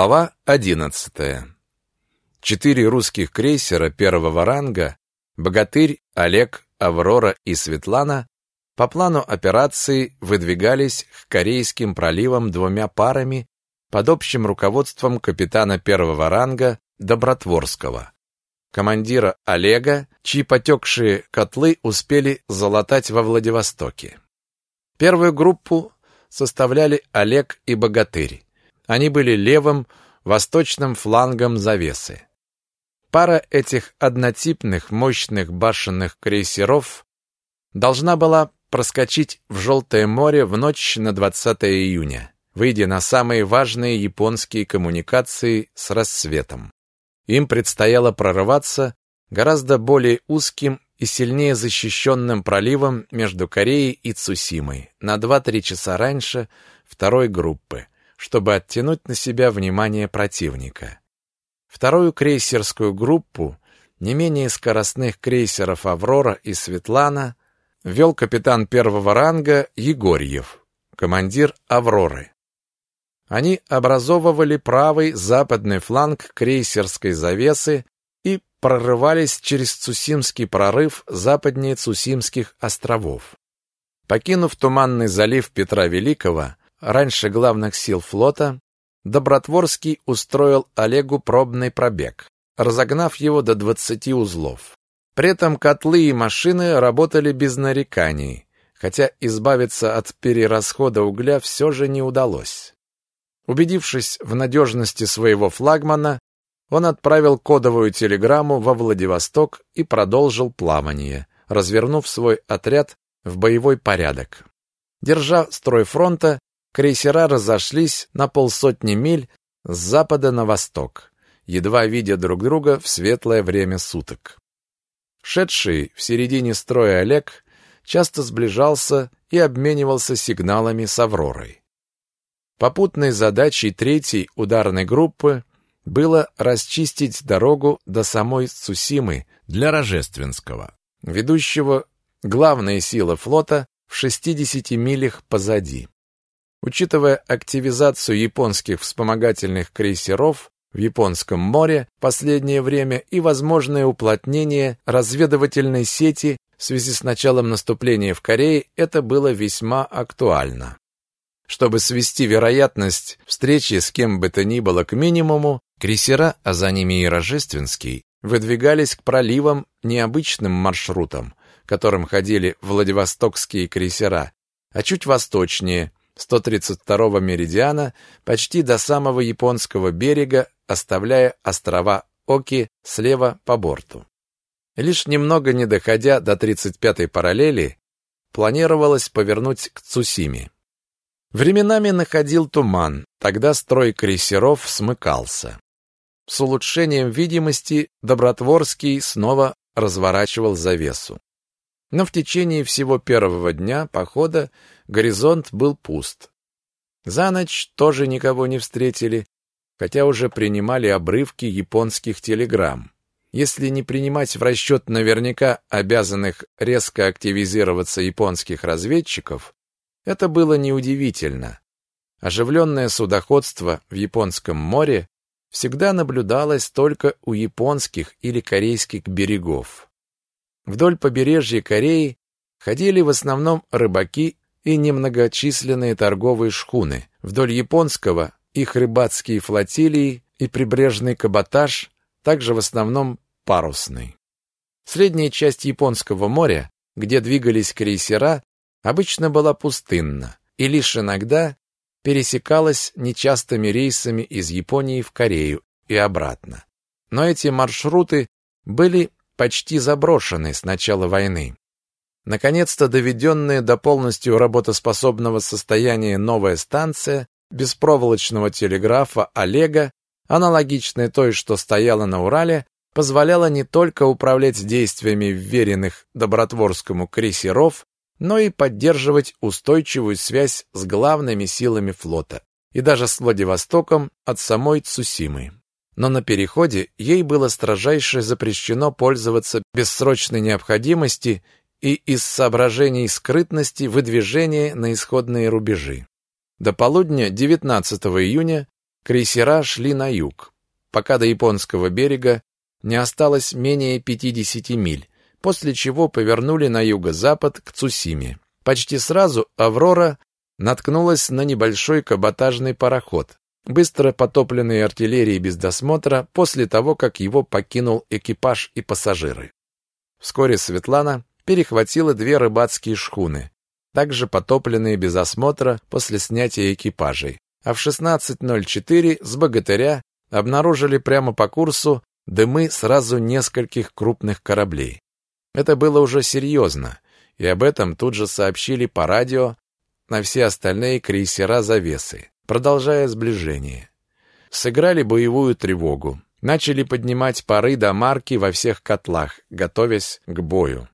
Глава 11. Четыре русских крейсера первого ранга «Богатырь», «Олег», «Аврора» и «Светлана» по плану операции выдвигались к Корейским проливам двумя парами под общим руководством капитана первого ранга Добротворского, командира Олега, чьи потекшие котлы успели залатать во Владивостоке. Первую группу составляли Олег и Богатырь. Они были левым, восточным флангом завесы. Пара этих однотипных мощных башенных крейсеров должна была проскочить в Желтое море в ночь на 20 июня, выйдя на самые важные японские коммуникации с рассветом. Им предстояло прорываться гораздо более узким и сильнее защищенным проливом между Кореей и Цусимой на 2-3 часа раньше второй группы, чтобы оттянуть на себя внимание противника. Вторую крейсерскую группу, не менее скоростных крейсеров «Аврора» и «Светлана», вел капитан первого ранга Егорьев, командир «Авроры». Они образовывали правый западный фланг крейсерской завесы и прорывались через Цусимский прорыв западнее Цусимских островов. Покинув Туманный залив Петра Великого, раньше главных сил флота, Добротворский устроил Олегу пробный пробег, разогнав его до 20 узлов. При этом котлы и машины работали без нареканий, хотя избавиться от перерасхода угля все же не удалось. Убедившись в надежности своего флагмана, он отправил кодовую телеграмму во Владивосток и продолжил плавание, развернув свой отряд в боевой порядок. Держа строй фронта, Крейсера разошлись на полсотни миль с запада на восток, едва видя друг друга в светлое время суток. Шедший в середине строя Олег часто сближался и обменивался сигналами с Авророй. Попутной задачей третьей ударной группы было расчистить дорогу до самой Цусимы для Рожественского, ведущего главные силы флота в 60 милях позади. Учитывая активизацию японских вспомогательных крейсеров в Японском море в последнее время и возможное уплотнение разведывательной сети в связи с началом наступления в Корее, это было весьма актуально. Чтобы свести вероятность встречи с кем бы то ни было к минимуму, крейсера, а за ними и Рожественский, выдвигались к проливам необычным маршрутом, которым ходили Владивостокские крейсера, а чуть восточнее, 132-го меридиана почти до самого японского берега, оставляя острова Оки слева по борту. Лишь немного не доходя до 35-й параллели, планировалось повернуть к Цусиме. Временами находил туман, тогда строй крейсеров смыкался. С улучшением видимости Добротворский снова разворачивал завесу. Но в течение всего первого дня похода горизонт был пуст. За ночь тоже никого не встретили, хотя уже принимали обрывки японских телеграмм. Если не принимать в расчет наверняка обязанных резко активизироваться японских разведчиков, это было неудивительно. Оживленное судоходство в Японском море всегда наблюдалось только у японских или корейских берегов. Вдоль побережья Кореи ходили в основном рыбаки и немногочисленные торговые шхуны. Вдоль японского их рыбацкие флотилии и прибрежный каботаж, также в основном парусный. Средняя часть Японского моря, где двигались крейсера, обычно была пустынна и лишь иногда пересекалась нечастыми рейсами из Японии в Корею и обратно. Но эти маршруты были почти заброшены с начала войны. Наконец-то доведенная до полностью работоспособного состояния новая станция беспроволочного телеграфа Олега, аналогичная той, что стояла на Урале, позволяла не только управлять действиями вверенных Добротворскому крейсеров, но и поддерживать устойчивую связь с главными силами флота и даже с Владивостоком от самой Цусимы. Но на переходе ей было строжайше запрещено пользоваться без срочной необходимости и из соображений скрытности выдвижения на исходные рубежи. До полудня 19 июня крейсера шли на юг, пока до японского берега не осталось менее 50 миль, после чего повернули на юго-запад к Цусиме. Почти сразу «Аврора» наткнулась на небольшой каботажный пароход, быстро потопленный артиллерией без досмотра после того, как его покинул экипаж и пассажиры. Вскоре Светлана перехватила две рыбацкие шхуны, также потопленные без осмотра после снятия экипажей. А в 16.04 с богатыря обнаружили прямо по курсу дымы сразу нескольких крупных кораблей. Это было уже серьезно, и об этом тут же сообщили по радио на все остальные крейсера завесы, продолжая сближение. Сыграли боевую тревогу, начали поднимать пары до марки во всех котлах, готовясь к бою.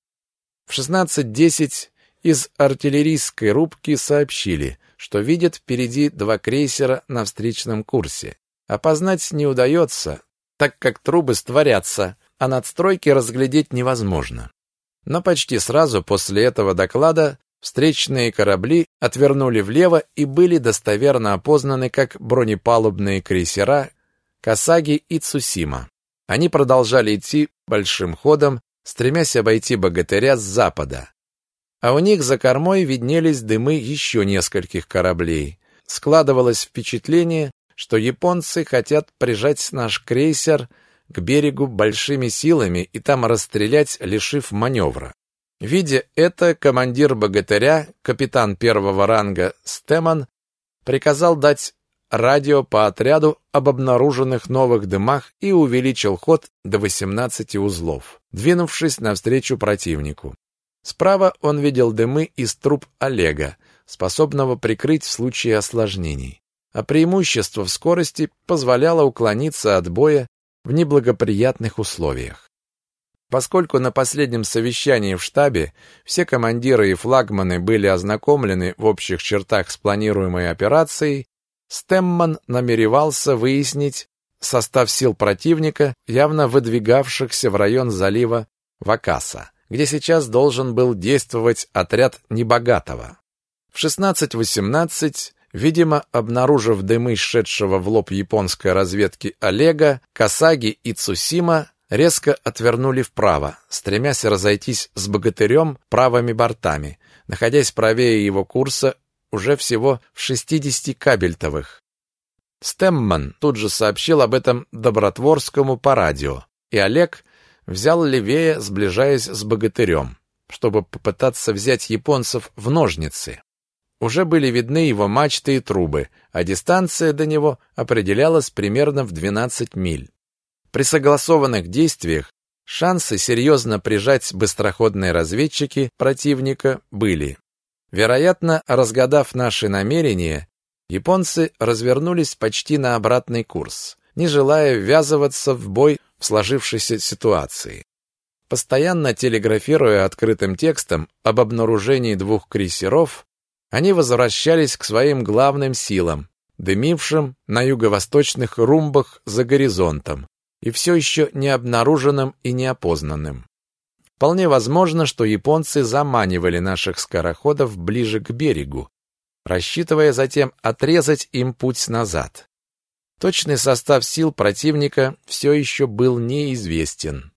В 16.10 из артиллерийской рубки сообщили, что видят впереди два крейсера на встречном курсе. Опознать не удается, так как трубы створятся, а надстройки разглядеть невозможно. Но почти сразу после этого доклада встречные корабли отвернули влево и были достоверно опознаны как бронепалубные крейсера Касаги и Цусима. Они продолжали идти большим ходом, стремясь обойти богатыря с запада. А у них за кормой виднелись дымы еще нескольких кораблей. Складывалось впечатление, что японцы хотят прижать наш крейсер к берегу большими силами и там расстрелять, лишив маневра. Видя это, командир богатыря, капитан первого ранга Стеман, приказал дать радио по отряду об обнаруженных новых дымах и увеличил ход до 18 узлов, двинувшись навстречу противнику. Справа он видел дымы из труб Олега, способного прикрыть в случае осложнений а преимущество в скорости позволяло уклониться от боя в неблагоприятных условиях. Поскольку на последнем совещании в штабе все командиры и флагманы были ознакомлены в общих чертах с планируемой операцией, Стемман намеревался выяснить состав сил противника, явно выдвигавшихся в район залива Вакаса, где сейчас должен был действовать отряд Небогатого. В 16.18 Видимо, обнаружив дымы шедшего в лоб японской разведки Олега, Касаги и Цусима резко отвернули вправо, стремясь разойтись с богатырем правыми бортами, находясь правее его курса уже всего в 60 кабельтовых. Стемман тут же сообщил об этом Добротворскому по радио, и Олег взял левее, сближаясь с богатырем, чтобы попытаться взять японцев в ножницы. Уже были видны его мачты и трубы, а дистанция до него определялась примерно в 12 миль. При согласованных действиях шансы серьезно прижать быстроходные разведчики противника были. Вероятно, разгадав наши намерения, японцы развернулись почти на обратный курс, не желая ввязываться в бой в сложившейся ситуации. Постоянно телеграфируя открытым текстом об обнаружении двух крейсеров, они возвращались к своим главным силам, дымившим на юго-восточных румбах за горизонтом и все еще не обнаруженным и неопознанным. Вполне возможно, что японцы заманивали наших скороходов ближе к берегу, рассчитывая затем отрезать им путь назад. Точный состав сил противника все еще был неизвестен.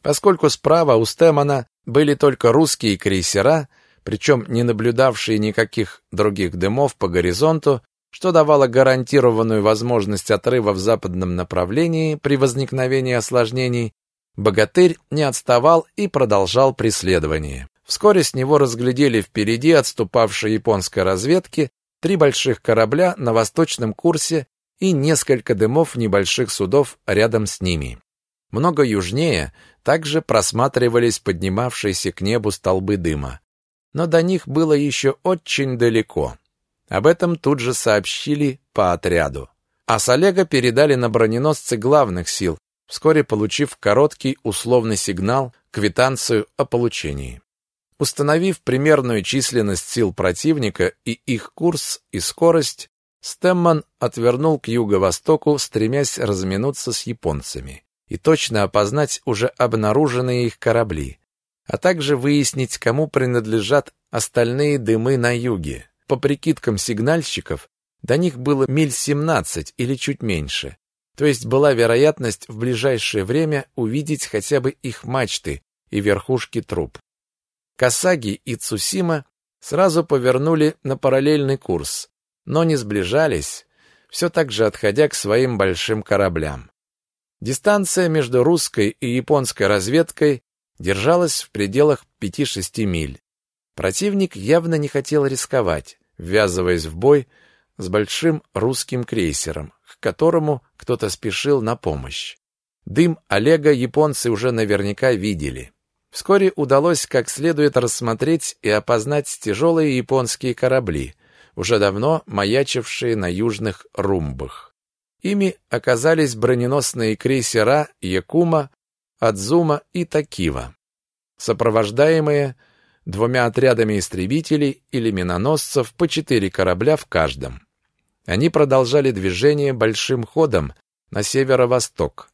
Поскольку справа у Стемана были только русские крейсера, причем не наблюдавшие никаких других дымов по горизонту, что давало гарантированную возможность отрыва в западном направлении при возникновении осложнений, богатырь не отставал и продолжал преследование. Вскоре с него разглядели впереди отступавшей японской разведки три больших корабля на восточном курсе и несколько дымов небольших судов рядом с ними. Много южнее также просматривались поднимавшиеся к небу столбы дыма но до них было еще очень далеко. Об этом тут же сообщили по отряду. А с Олега передали на броненосцы главных сил, вскоре получив короткий условный сигнал, квитанцию о получении. Установив примерную численность сил противника и их курс и скорость, Стэмман отвернул к юго-востоку, стремясь разминуться с японцами и точно опознать уже обнаруженные их корабли, а также выяснить, кому принадлежат остальные дымы на юге. По прикидкам сигнальщиков, До них было миль 17 или чуть меньше. То есть была вероятность в ближайшее время увидеть хотя бы их мачты и верхушки труб. Касаги и Цусима сразу повернули на параллельный курс, но не сближались, все так же отходя к своим большим кораблям. Дистанция между русской и японской разведкой держалась в пределах 5-6 миль. Противник явно не хотел рисковать, ввязываясь в бой с большим русским крейсером, к которому кто-то спешил на помощь. Дым Олега японцы уже наверняка видели. Вскоре удалось как следует рассмотреть и опознать тяжелые японские корабли, уже давно маячившие на южных румбах. Ими оказались броненосные крейсера Якума, Адзума и Такива, сопровождаемые двумя отрядами истребителей или миноносцев по четыре корабля в каждом. Они продолжали движение большим ходом на северо-восток,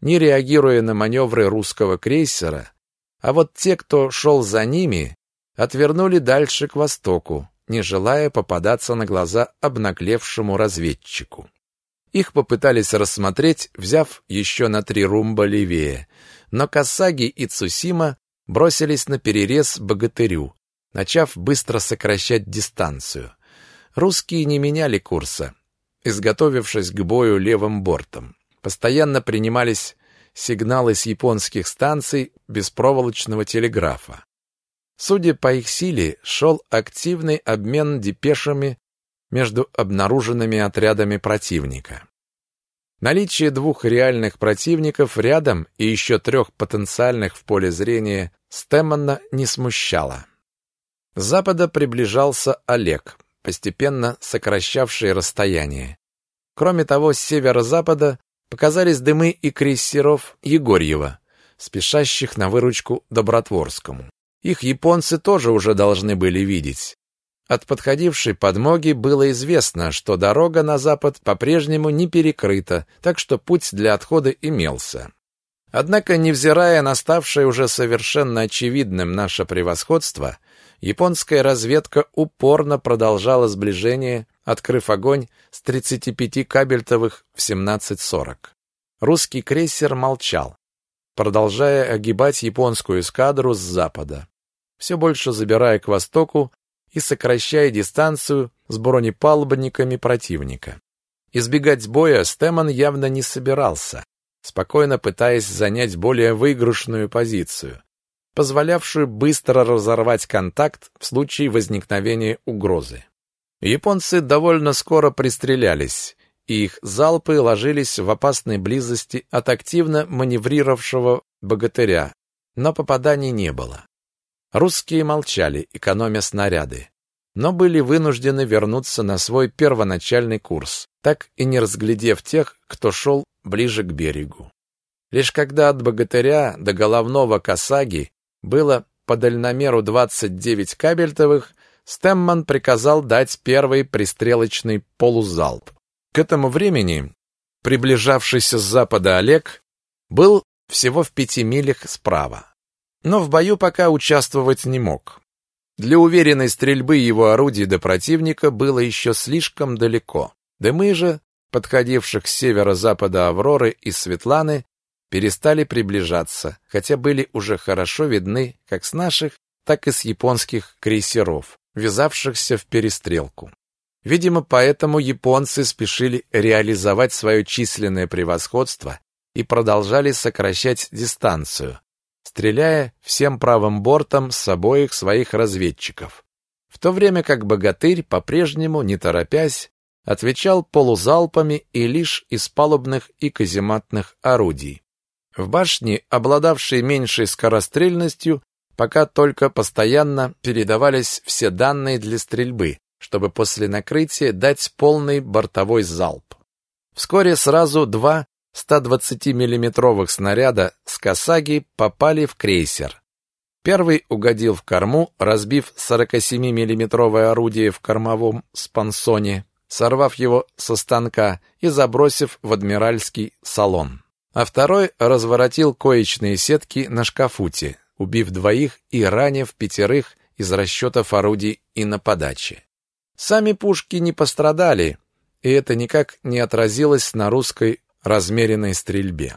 не реагируя на маневры русского крейсера, а вот те, кто шел за ними, отвернули дальше к востоку, не желая попадаться на глаза обнаглевшему разведчику. Их попытались рассмотреть, взяв еще на три румба левее, но Касаги и Цусима бросились на перерез богатырю, начав быстро сокращать дистанцию. Русские не меняли курса, изготовившись к бою левым бортом. Постоянно принимались сигналы с японских станций беспроволочного телеграфа. Судя по их силе, шел активный обмен депешами между обнаруженными отрядами противника. Наличие двух реальных противников рядом и еще трех потенциальных в поле зрения Стэммона не смущало. С запада приближался Олег, постепенно сокращавший расстояние. Кроме того, с северо-запада показались дымы и крейсеров Егорьева, спешащих на выручку Добротворскому. Их японцы тоже уже должны были видеть. От подходившей подмоги было известно, что дорога на запад по-прежнему не перекрыта, так что путь для отхода имелся. Однако, невзирая на ставшее уже совершенно очевидным наше превосходство, японская разведка упорно продолжала сближение, открыв огонь с 35 кабельтовых в 17.40. Русский крейсер молчал, продолжая огибать японскую эскадру с запада, все больше забирая к востоку и сокращая дистанцию с бронепалубниками противника. Избегать боя Стэмон явно не собирался, спокойно пытаясь занять более выигрышную позицию, позволявшую быстро разорвать контакт в случае возникновения угрозы. Японцы довольно скоро пристрелялись, и их залпы ложились в опасной близости от активно маневрировавшего богатыря, но попаданий не было. Русские молчали, экономя снаряды, но были вынуждены вернуться на свой первоначальный курс, так и не разглядев тех, кто шел ближе к берегу. Лишь когда от богатыря до головного косаги было по дальномеру 29 кабельтовых, Стэмман приказал дать первый пристрелочный полузалп. К этому времени приближавшийся с запада Олег был всего в пяти милях справа но в бою пока участвовать не мог. Для уверенной стрельбы его орудий до противника было еще слишком далеко. Дымы же, подходивших с северо-запада Авроры и Светланы, перестали приближаться, хотя были уже хорошо видны как с наших, так и с японских крейсеров, ввязавшихся в перестрелку. Видимо, поэтому японцы спешили реализовать свое численное превосходство и продолжали сокращать дистанцию, стреляя всем правым бортом с обоих своих разведчиков. В то время как богатырь, по-прежнему, не торопясь, отвечал полузалпами и лишь из палубных и казематных орудий. В башне, обладавшей меньшей скорострельностью, пока только постоянно передавались все данные для стрельбы, чтобы после накрытия дать полный бортовой залп. Вскоре сразу два 120-миллиметровых снаряда с Касаги попали в крейсер. Первый угодил в корму, разбив 47-миллиметровое орудие в кормовом спансоне, сорвав его со станка и забросив в адмиральский салон. А второй разворотил коечные сетки на шкафуте, убив двоих и ранив пятерых из расчетов орудий и на подаче. Сами пушки не пострадали, и это никак не отразилось на русской размеренной стрельбе.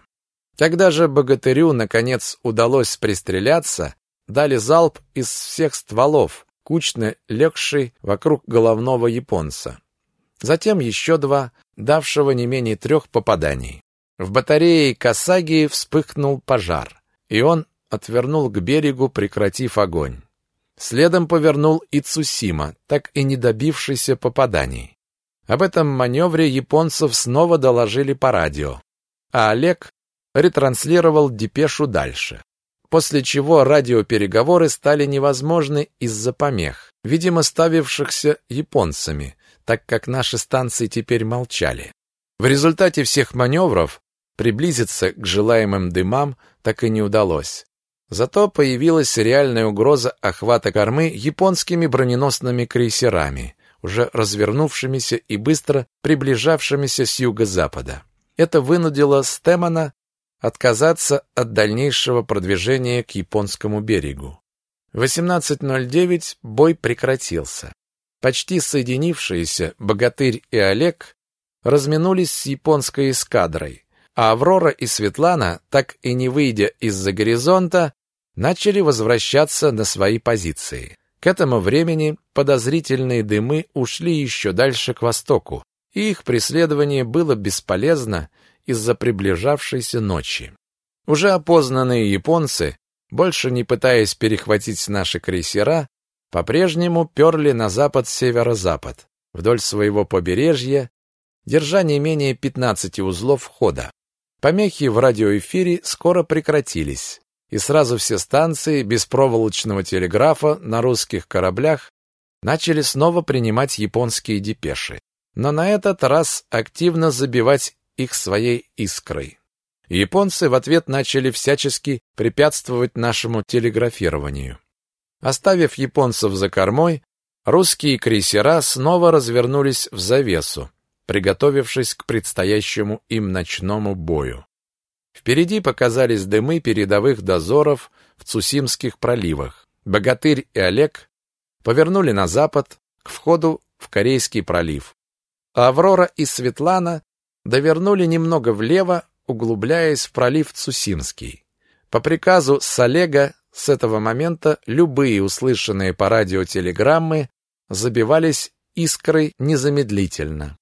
Когда же богатырю наконец удалось пристреляться, дали залп из всех стволов, кучно легший вокруг головного японца. Затем еще два, давшего не менее трех попаданий. В батарее Касаги вспыхнул пожар, и он отвернул к берегу, прекратив огонь. Следом повернул и Цусима, так и не добившийся попаданий. Об этом маневре японцев снова доложили по радио, а Олег ретранслировал депешу дальше. После чего радиопереговоры стали невозможны из-за помех, видимо, ставившихся японцами, так как наши станции теперь молчали. В результате всех маневров приблизиться к желаемым дымам так и не удалось. Зато появилась реальная угроза охвата кормы японскими броненосными крейсерами, уже развернувшимися и быстро приближавшимися с юго-запада. Это вынудило Стемана отказаться от дальнейшего продвижения к японскому берегу. В 18.09 бой прекратился. Почти соединившиеся Богатырь и Олег разминулись с японской эскадрой, а Аврора и Светлана, так и не выйдя из-за горизонта, начали возвращаться на свои позиции. К этому времени подозрительные дымы ушли еще дальше к востоку, и их преследование было бесполезно из-за приближавшейся ночи. Уже опознанные японцы, больше не пытаясь перехватить наши крейсера, по-прежнему перли на запад-северо-запад, вдоль своего побережья, держа не менее 15 узлов хода. Помехи в радиоэфире скоро прекратились, и сразу все станции беспроволочного телеграфа на русских кораблях начали снова принимать японские депеши, но на этот раз активно забивать их своей искрой. Японцы в ответ начали всячески препятствовать нашему телеграфированию. Оставив японцев за кормой, русские крейсера снова развернулись в завесу, приготовившись к предстоящему им ночному бою. Впереди показались дымы передовых дозоров в Цусимских проливах. Богатырь и Олег повернули на запад, к входу в Корейский пролив. А Аврора и Светлана довернули немного влево, углубляясь в пролив Цусимский. По приказу Салега с этого момента любые услышанные по радио телеграммы забивались искрой незамедлительно.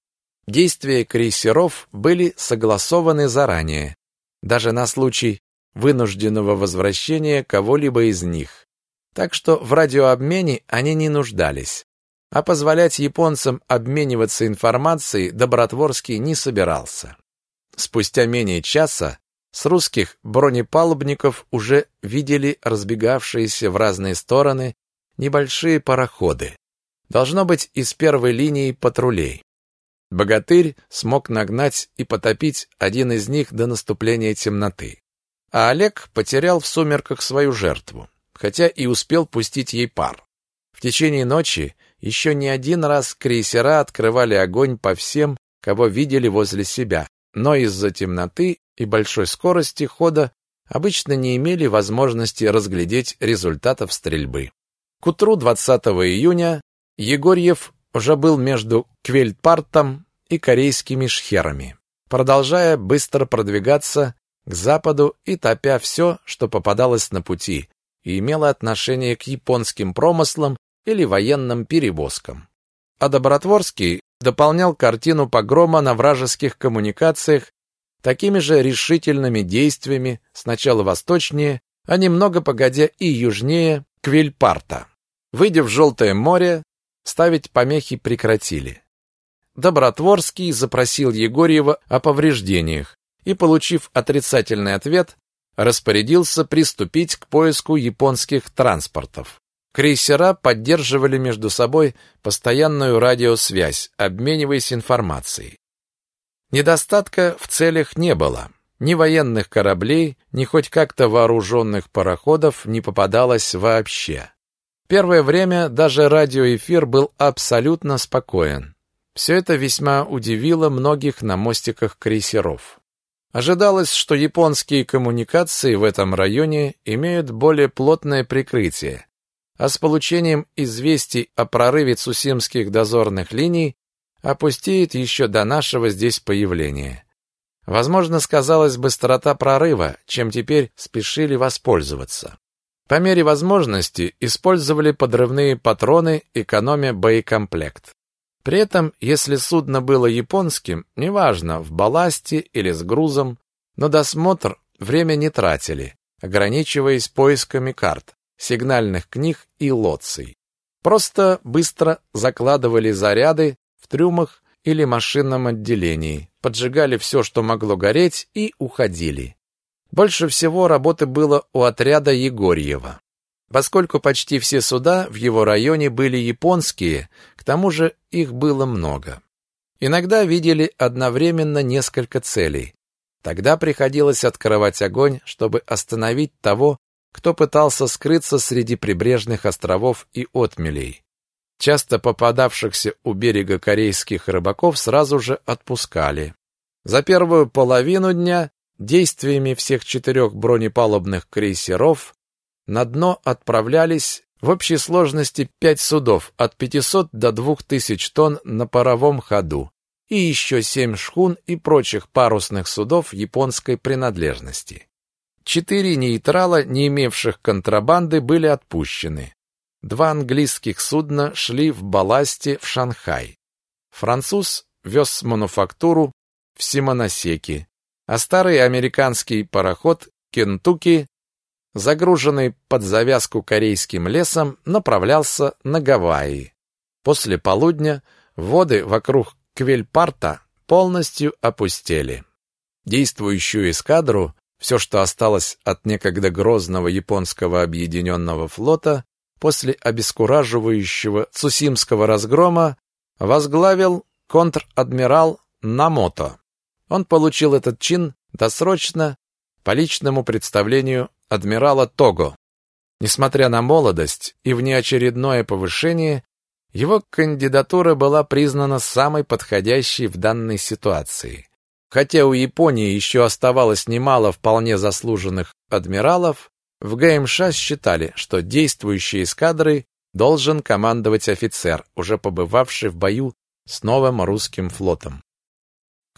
Действия крейсеров были согласованы заранее, даже на случай вынужденного возвращения кого-либо из них. Так что в радиообмене они не нуждались а позволять японцам обмениваться информацией Добротворский не собирался. Спустя менее часа с русских бронепалубников уже видели разбегавшиеся в разные стороны небольшие пароходы. Должно быть, из первой линии патрулей. Богатырь смог нагнать и потопить один из них до наступления темноты. А Олег потерял в сумерках свою жертву, хотя и успел пустить ей пар. В течение ночи еще не один раз крейсера открывали огонь по всем, кого видели возле себя, но из-за темноты и большой скорости хода обычно не имели возможности разглядеть результатов стрельбы. К утру 20 июня Егорьев уже был между Квельпартом и корейскими шхерами, продолжая быстро продвигаться к западу и топя все, что попадалось на пути, и имело отношение к японским промыслам или военным перевозкам. А Добротворский дополнял картину погрома на вражеских коммуникациях такими же решительными действиями сначала восточнее, а немного погодя и южнее Квельпарта. Выйдя в Желтое море, ставить помехи прекратили. Добротворский запросил Егорьева о повреждениях и, получив отрицательный ответ, распорядился приступить к поиску японских транспортов. Крейсера поддерживали между собой постоянную радиосвязь, обмениваясь информацией. Недостатка в целях не было. Ни военных кораблей, ни хоть как-то вооруженных пароходов не попадалось вообще. Первое время даже радиоэфир был абсолютно спокоен. Все это весьма удивило многих на мостиках крейсеров. Ожидалось, что японские коммуникации в этом районе имеют более плотное прикрытие, а с получением известий о прорыве цусимских дозорных линий опустеет еще до нашего здесь появления. Возможно, сказалась быстрота прорыва, чем теперь спешили воспользоваться. По мере возможности использовали подрывные патроны, экономя боекомплект. При этом, если судно было японским, неважно, в балласте или с грузом, но досмотр время не тратили, ограничиваясь поисками карт, сигнальных книг и лоций. Просто быстро закладывали заряды в трюмах или машинном отделении, поджигали все, что могло гореть, и уходили. Больше всего работы было у отряда Егорьева. Поскольку почти все суда в его районе были японские, к тому же их было много. Иногда видели одновременно несколько целей. Тогда приходилось открывать огонь, чтобы остановить того, кто пытался скрыться среди прибрежных островов и отмелей. Часто попадавшихся у берега корейских рыбаков сразу же отпускали. За первую половину дня действиями всех четырех бронепалубных крейсеров на дно отправлялись в общей сложности пять судов от 500 до 2000 тонн на паровом ходу и еще семь шхун и прочих парусных судов японской принадлежности. Четыре нейтрала, не имевших контрабанды, были отпущены. Два английских судна шли в балласте в Шанхай. Француз вез мануфактуру в Симоносеки, а старый американский пароход Кентукки, загруженный под завязку корейским лесом, направлялся на Гавайи. После полудня воды вокруг Квельпарта полностью опустели. Действующую эскадру, все, что осталось от некогда грозного японского объединенного флота, после обескураживающего Цусимского разгрома возглавил контр-адмирал Намото. Он получил этот чин досрочно по личному представлению адмирала Того. Несмотря на молодость и внеочередное повышение, его кандидатура была признана самой подходящей в данной ситуации. Хотя у Японии еще оставалось немало вполне заслуженных адмиралов, в ГМШ считали, что действующей эскадрой должен командовать офицер, уже побывавший в бою с новым русским флотом.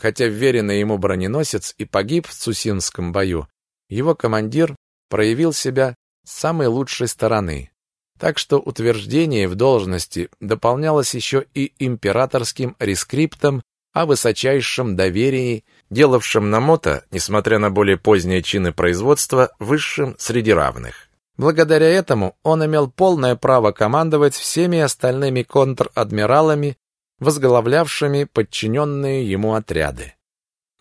Хотя вверенный ему броненосец и погиб в Цусимском бою, его командир проявил себя с самой лучшей стороны. Так что утверждение в должности дополнялось еще и императорским рескриптом о высочайшем доверии, делавшем Намото, несмотря на более поздние чины производства, высшим среди равных. Благодаря этому он имел полное право командовать всеми остальными контр-адмиралами, возглавлявшими подчиненные ему отряды.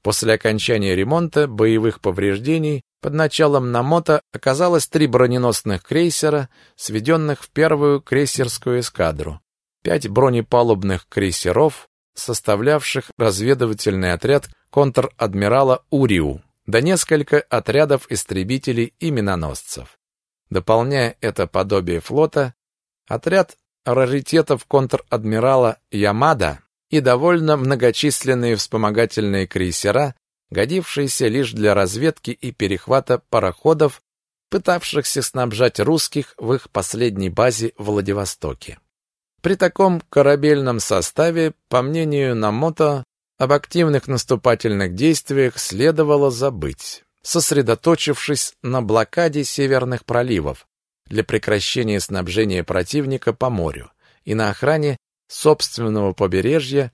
После окончания ремонта боевых повреждений под началом Намото оказалось три броненосных крейсера, сведенных в первую крейсерскую эскадру, пять бронепалубных крейсеров, составлявших разведывательный отряд контр-адмирала Уриу, да несколько отрядов истребителей и миноносцев. Дополняя это подобие флота, отряд раритетов контр-адмирала Ямада и довольно многочисленные вспомогательные крейсера, годившиеся лишь для разведки и перехвата пароходов, пытавшихся снабжать русских в их последней базе в Владивостоке. При таком корабельном составе, по мнению Намото, об активных наступательных действиях следовало забыть, сосредоточившись на блокаде северных проливов для прекращения снабжения противника по морю и на охране собственного побережья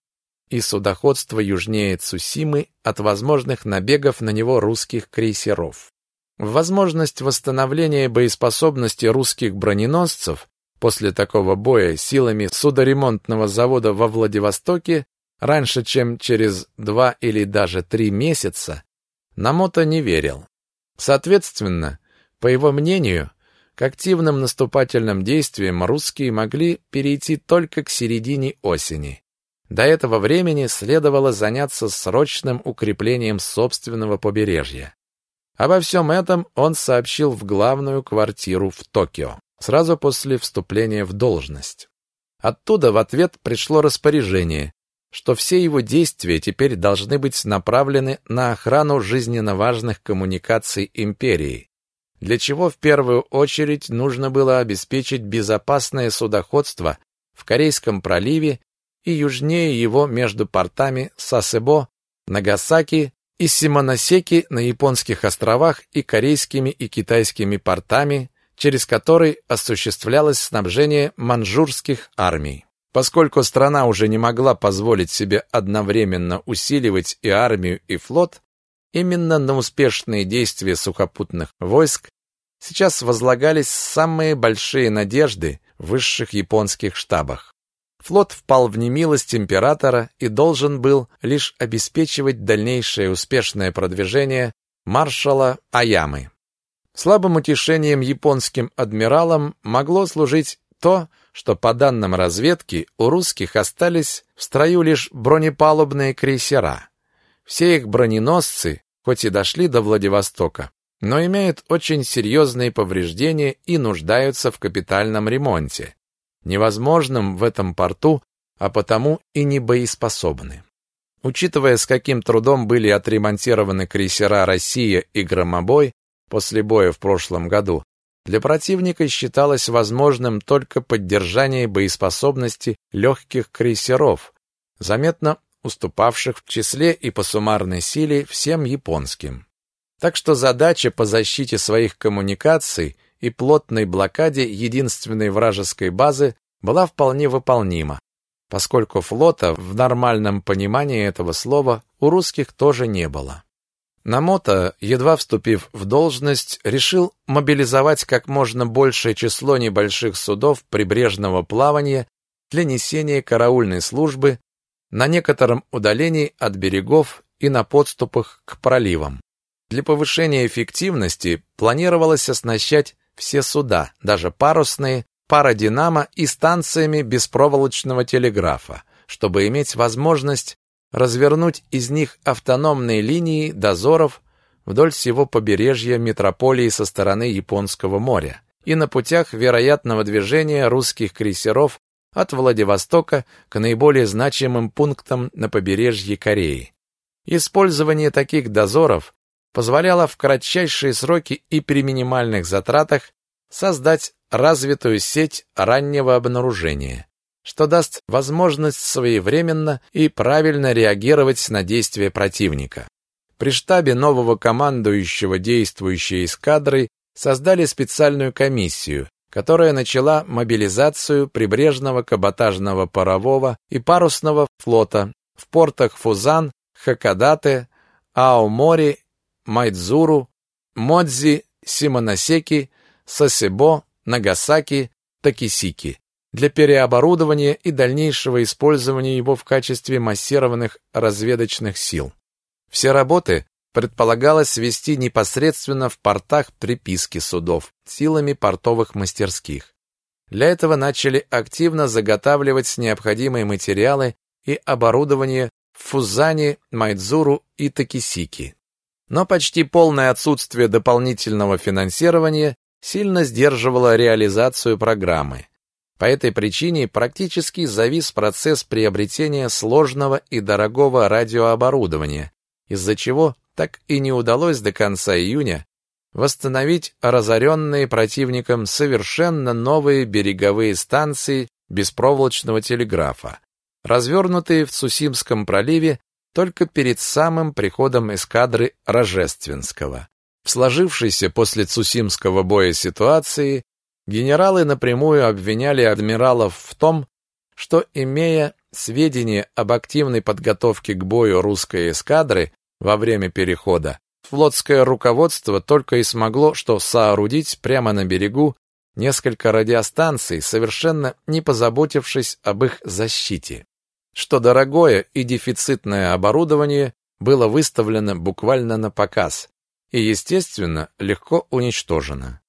и судоходства южнее Цусимы от возможных набегов на него русских крейсеров. Возможность восстановления боеспособности русских броненосцев После такого боя силами судоремонтного завода во Владивостоке раньше, чем через два или даже три месяца, Намото не верил. Соответственно, по его мнению, к активным наступательным действиям русские могли перейти только к середине осени. До этого времени следовало заняться срочным укреплением собственного побережья. Обо всем этом он сообщил в главную квартиру в Токио сразу после вступления в должность. Оттуда в ответ пришло распоряжение, что все его действия теперь должны быть направлены на охрану жизненно важных коммуникаций империи, для чего в первую очередь нужно было обеспечить безопасное судоходство в Корейском проливе и южнее его между портами Сасебо, Нагасаки и Симоносеки на японских островах и корейскими и китайскими портами, через который осуществлялось снабжение манчжурских армий. Поскольку страна уже не могла позволить себе одновременно усиливать и армию, и флот, именно на успешные действия сухопутных войск сейчас возлагались самые большие надежды в высших японских штабах. Флот впал в немилость императора и должен был лишь обеспечивать дальнейшее успешное продвижение маршала Аямы. Слабым утешением японским адмиралам могло служить то, что по данным разведки у русских остались в строю лишь бронепалубные крейсера. Все их броненосцы, хоть и дошли до Владивостока, но имеют очень серьезные повреждения и нуждаются в капитальном ремонте невозможным в этом порту, а потому и не боеспособны. Учитывая, с каким трудом были отремонтированы крейсера «Россия» и «Громобой» после боя в прошлом году, для противника считалось возможным только поддержание боеспособности легких крейсеров, заметно уступавших в числе и по суммарной силе всем японским. Так что задача по защите своих коммуникаций – и плотной блокаде единственной вражеской базы была вполне выполнима, поскольку флота в нормальном понимании этого слова у русских тоже не было. Намото, едва вступив в должность, решил мобилизовать как можно большее число небольших судов прибрежного плавания для несения караульной службы на некотором удалении от берегов и на подступах к проливам. Для повышения эффективности планировалось оснащать все суда, даже парусные, пародинамо и станциями беспроволочного телеграфа, чтобы иметь возможность развернуть из них автономные линии дозоров вдоль всего побережья метрополии со стороны Японского моря и на путях вероятного движения русских крейсеров от Владивостока к наиболее значимым пунктам на побережье Кореи. Использование таких дозоров позволяло в кратчайшие сроки и при минимальных затратах создать развитую сеть раннего обнаружения, что даст возможность своевременно и правильно реагировать на действия противника. При штабе нового командующего действующей эскадрой создали специальную комиссию, которая начала мобилизацию прибрежного каботажного парового и парусного флота в портах Фузан, Хакодате, Аомори Майдзуру, Модзи, Симоносеки, Сасебо, Нагасаки, Такисики для переоборудования и дальнейшего использования его в качестве массированных разведочных сил. Все работы предполагалось вести непосредственно в портах приписки судов силами портовых мастерских. Для этого начали активно заготавливать необходимые материалы и оборудование в Фузане, Майдзуру и Такисики. Но почти полное отсутствие дополнительного финансирования сильно сдерживало реализацию программы. По этой причине практически завис процесс приобретения сложного и дорогого радиооборудования, из-за чего так и не удалось до конца июня восстановить разоренные противником совершенно новые береговые станции беспроволочного телеграфа, развернутые в Цусимском проливе только перед самым приходом эскадры Рожественского. В сложившейся после Цусимского боя ситуации генералы напрямую обвиняли адмиралов в том, что, имея сведения об активной подготовке к бою русской эскадры во время перехода, флотское руководство только и смогло что соорудить прямо на берегу несколько радиостанций, совершенно не позаботившись об их защите что дорогое и дефицитное оборудование было выставлено буквально на показ и, естественно, легко уничтожено.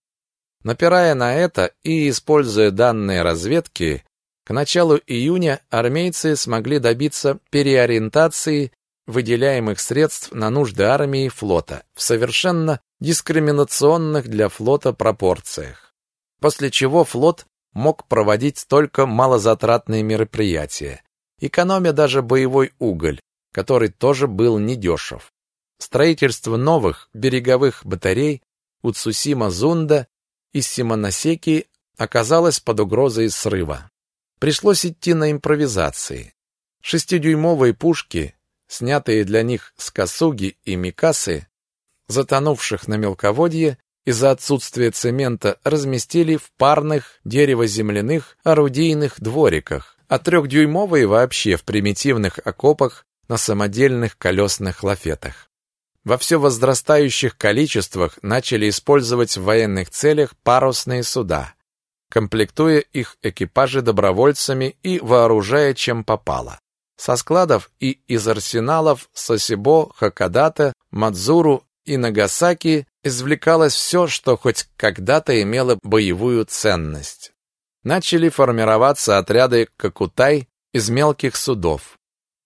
Напирая на это и используя данные разведки, к началу июня армейцы смогли добиться переориентации выделяемых средств на нужды армии и флота в совершенно дискриминационных для флота пропорциях. После чего флот мог проводить только малозатратные мероприятия, экономя даже боевой уголь, который тоже был недешев. Строительство новых береговых батарей у Цусима-Зунда и Симоносеки оказалось под угрозой срыва. Пришлось идти на импровизации. Шестидюймовые пушки, снятые для них с Касуги и Микасы, затонувших на мелководье, из-за отсутствия цемента разместили в парных деревоземляных орудийных двориках, а трехдюймовые вообще в примитивных окопах на самодельных колесных лафетах. Во все возрастающих количествах начали использовать в военных целях парусные суда, комплектуя их экипажи добровольцами и вооружая чем попало. Со складов и из арсеналов Сосибо, Хакодате, Мадзуру и Нагасаки извлекалось все, что хоть когда-то имело боевую ценность. Начали формироваться отряды Кокутай из мелких судов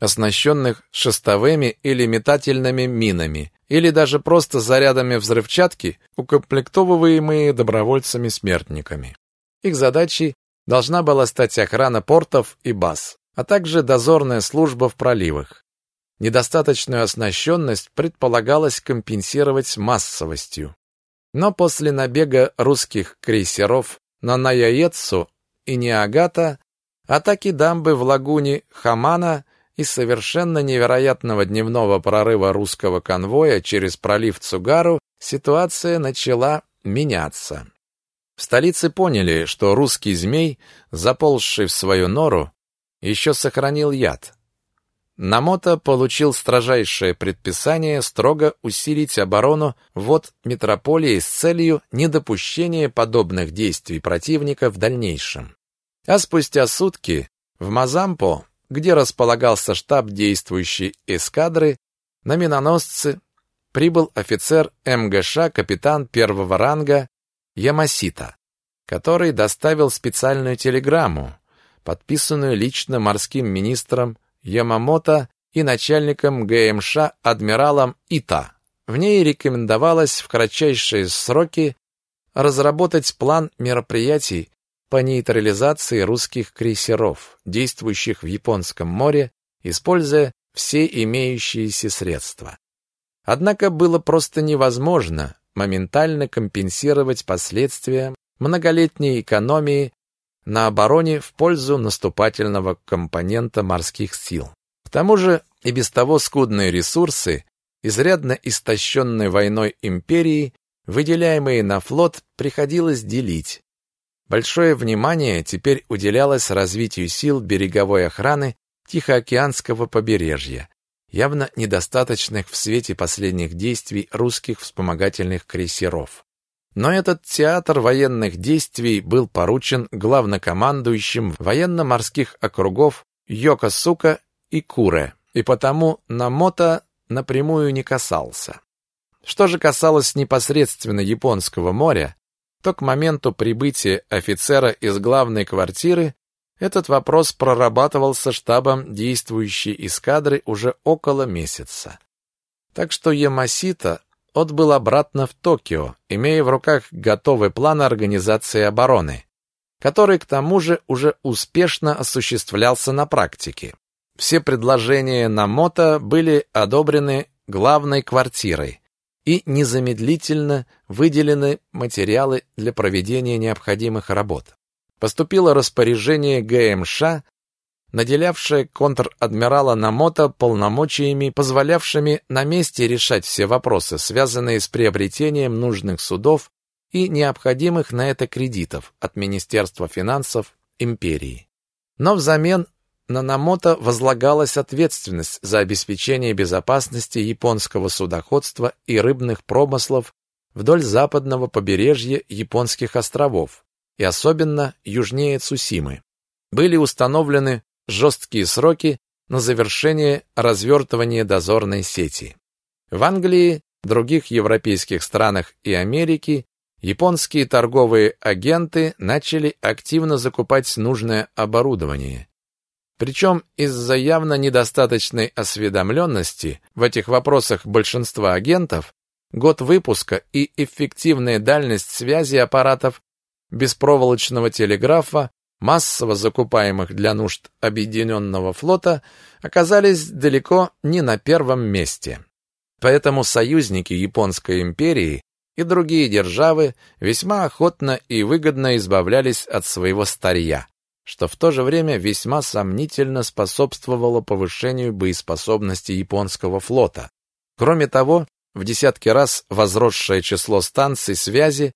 оснащенных шестовыми или метательными минами, или даже просто зарядами взрывчатки, укомплектовываемые добровольцами-смертниками. Их задачей должна была стать охрана портов и баз, а также дозорная служба в проливах. Недостаточную оснащенность предполагалось компенсировать массовостью. Но после набега русских крейсеров на Наяецу и Ниагата, атаки дамбы в лагуне Хамана и совершенно невероятного дневного прорыва русского конвоя через пролив Цугару ситуация начала меняться. В столице поняли, что русский змей, заползший в свою нору, еще сохранил яд. Намото получил строжайшее предписание строго усилить оборону вод метрополии с целью недопущения подобных действий противника в дальнейшем. А спустя сутки в Мазампо где располагался штаб действующей эскадры, на миноносце прибыл офицер МГШ капитан первого ранга Ямасита, который доставил специальную телеграмму, подписанную лично морским министром Ямамото и начальником ГМШ адмиралом Ита. В ней рекомендовалось в кратчайшие сроки разработать план мероприятий по нейтрализации русских крейсеров, действующих в Японском море, используя все имеющиеся средства. Однако было просто невозможно моментально компенсировать последствия многолетней экономии на обороне в пользу наступательного компонента морских сил. К тому же и без того скудные ресурсы, изрядно истощенной войной империи, выделяемые на флот, приходилось делить, Большое внимание теперь уделялось развитию сил береговой охраны Тихоокеанского побережья, явно недостаточных в свете последних действий русских вспомогательных крейсеров. Но этот театр военных действий был поручен главнокомандующим военно-морских округов Йокосука и Куре, и потому Намото напрямую не касался. Что же касалось непосредственно Японского моря, то к моменту прибытия офицера из главной квартиры этот вопрос прорабатывался штабом действующей эскадры уже около месяца. Так что Ямасита отбыл обратно в Токио, имея в руках готовый план организации обороны, который к тому же уже успешно осуществлялся на практике. Все предложения Намото были одобрены главной квартирой, и незамедлительно выделены материалы для проведения необходимых работ. Поступило распоряжение ГМШ, наделявшее контр-адмирала Намото полномочиями, позволявшими на месте решать все вопросы, связанные с приобретением нужных судов и необходимых на это кредитов от Министерства финансов империи. Но взамен на Намото возлагалась ответственность за обеспечение безопасности японского судоходства и рыбных промыслов вдоль западного побережья японских островов и особенно южнее Цусимы. Были установлены жесткие сроки на завершение развертывания дозорной сети. В Англии, других европейских странах и Америке японские торговые агенты начали активно закупать нужное оборудование причем из-за явно недостаточной осведомленности в этих вопросах большинства агентов, год выпуска и эффективная дальность связи аппаратов беспроволочного телеграфа, массово закупаемых для нужд Объединенного флота, оказались далеко не на первом месте. Поэтому союзники Японской империи и другие державы весьма охотно и выгодно избавлялись от своего старья что в то же время весьма сомнительно способствовало повышению боеспособности японского флота. Кроме того, в десятки раз возросшее число станций связи,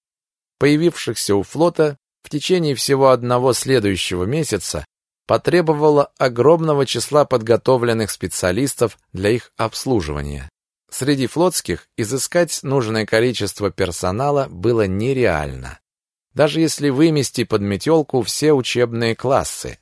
появившихся у флота в течение всего одного следующего месяца, потребовало огромного числа подготовленных специалистов для их обслуживания. Среди флотских изыскать нужное количество персонала было нереально, даже если вымести под метелку все учебные классы.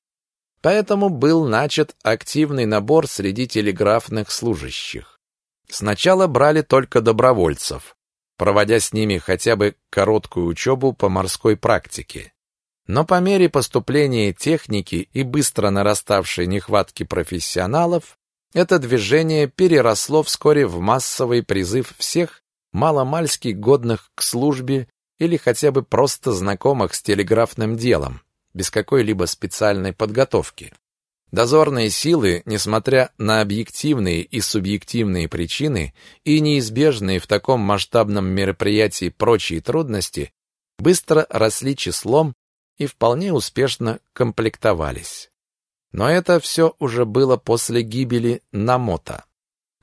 Поэтому был начат активный набор среди телеграфных служащих. Сначала брали только добровольцев, проводя с ними хотя бы короткую учебу по морской практике. Но по мере поступления техники и быстро нараставшей нехватки профессионалов, это движение переросло вскоре в массовый призыв всех маломальски годных к службе или хотя бы просто знакомых с телеграфным делом, без какой-либо специальной подготовки. Дозорные силы, несмотря на объективные и субъективные причины и неизбежные в таком масштабном мероприятии прочие трудности, быстро росли числом и вполне успешно комплектовались. Но это все уже было после гибели Намота.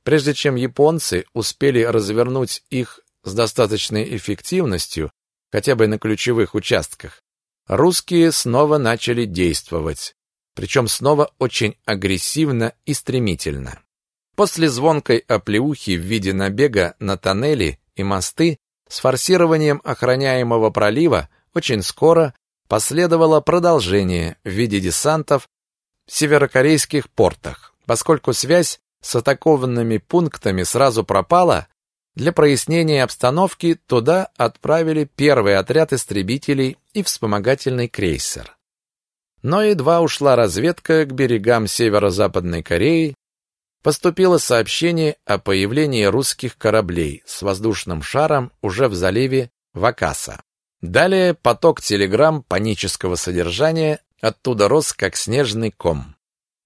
Прежде чем японцы успели развернуть их с достаточной эффективностью, хотя бы на ключевых участках, русские снова начали действовать, причем снова очень агрессивно и стремительно. После звонкой оплеухи в виде набега на тоннели и мосты с форсированием охраняемого пролива очень скоро последовало продолжение в виде десантов северокорейских портах. Поскольку связь с атакованными пунктами сразу пропала, для прояснения обстановки туда отправили первый отряд истребителей и вспомогательный крейсер. Но едва ушла разведка к берегам северо-западной Кореи, поступило сообщение о появлении русских кораблей с воздушным шаром уже в заливе Вакаса. Далее поток телеграмм панического содержания оттуда рос, как снежный ком.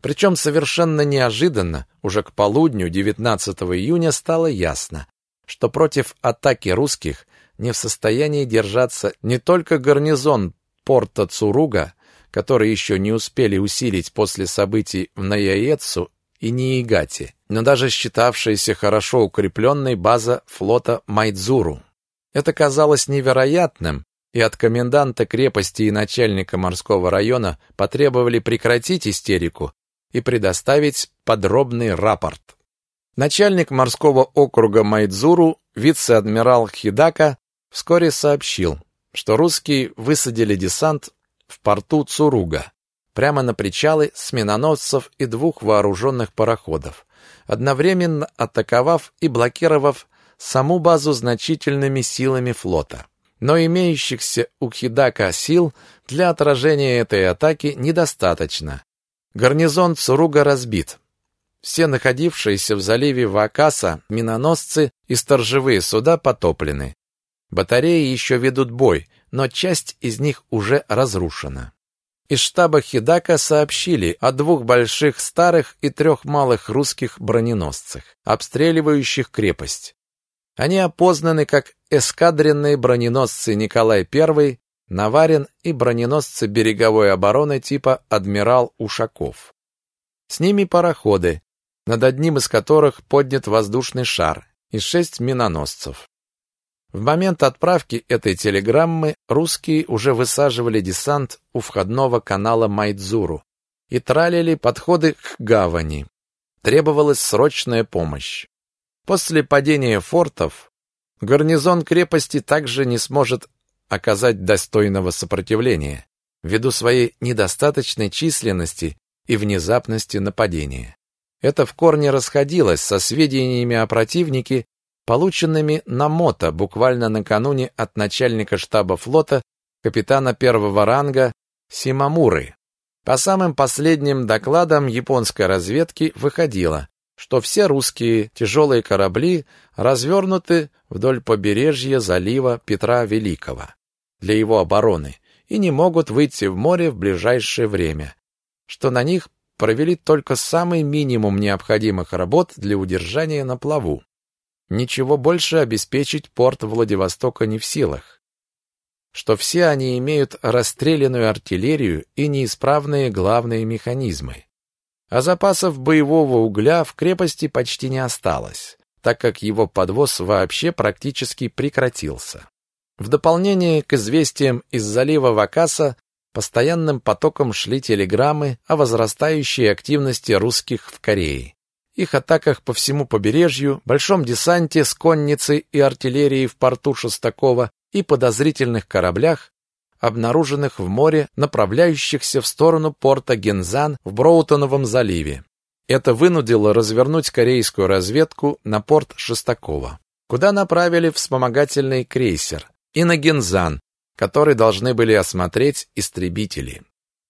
Причем совершенно неожиданно, уже к полудню 19 июня стало ясно, что против атаки русских не в состоянии держаться не только гарнизон порта Цуруга, который еще не успели усилить после событий в Наяецу и Ниигате, но даже считавшаяся хорошо укрепленной база флота Майдзуру. Это казалось невероятным, и от коменданта крепости и начальника морского района потребовали прекратить истерику и предоставить подробный рапорт. Начальник морского округа Майдзуру, вице-адмирал Хидака, вскоре сообщил, что русские высадили десант в порту Цуруга, прямо на причалы с миноносцев и двух вооруженных пароходов, одновременно атаковав и блокировав саму базу значительными силами флота. Но имеющихся у Хидака сил для отражения этой атаки недостаточно. Гарнизон Цуруга разбит. Все находившиеся в заливе Вакаса миноносцы и сторожевые суда потоплены. Батареи еще ведут бой, но часть из них уже разрушена. Из штаба Хидака сообщили о двух больших старых и трех малых русских броненосцах, обстреливающих крепость. Они опознаны как эскадренные броненосцы Николай I, Наварин и броненосцы береговой обороны типа «Адмирал Ушаков». С ними пароходы, над одним из которых поднят воздушный шар, и шесть миноносцев. В момент отправки этой телеграммы русские уже высаживали десант у входного канала Майдзуру и тралили подходы к гавани. Требовалась срочная помощь. После падения фортов гарнизон крепости также не сможет оказать достойного сопротивления ввиду своей недостаточной численности и внезапности нападения. Это в корне расходилось со сведениями о противнике, полученными на мото буквально накануне от начальника штаба флота капитана первого ранга Симамуры. По самым последним докладам японской разведки выходило, что все русские тяжелые корабли развернуты вдоль побережья залива Петра Великого для его обороны и не могут выйти в море в ближайшее время, что на них провели только самый минимум необходимых работ для удержания на плаву. Ничего больше обеспечить порт Владивостока не в силах. что все они имеют расстрелянную артиллерию и неисправные главные механизмы. А запасов боевого угля в крепости почти не осталось, так как его подвоз вообще практически прекратился. В дополнение к известиям из залива Вакаса постоянным потоком шли телеграммы о возрастающей активности русских в Корее, их атаках по всему побережью, большом десанте с конницей и артиллерией в порту Шестакова и подозрительных кораблях, обнаруженных в море, направляющихся в сторону порта Гензан в Броутоновом заливе. Это вынудило развернуть корейскую разведку на порт Шестакова, куда направили вспомогательный крейсер, и на Гензан, который должны были осмотреть истребители.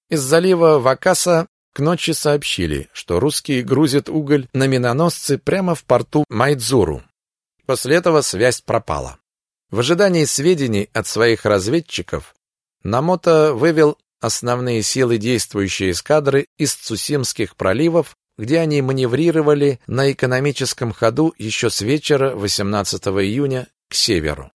Из залива Вакаса к ночи сообщили, что русские грузят уголь на миноносцы прямо в порту Майдзуру. После этого связь пропала. В ожидании сведений от своих разведчиков Намото вывел основные силы действующей эскадры из Цусимских проливов, где они маневрировали на экономическом ходу еще с вечера 18 июня к северу.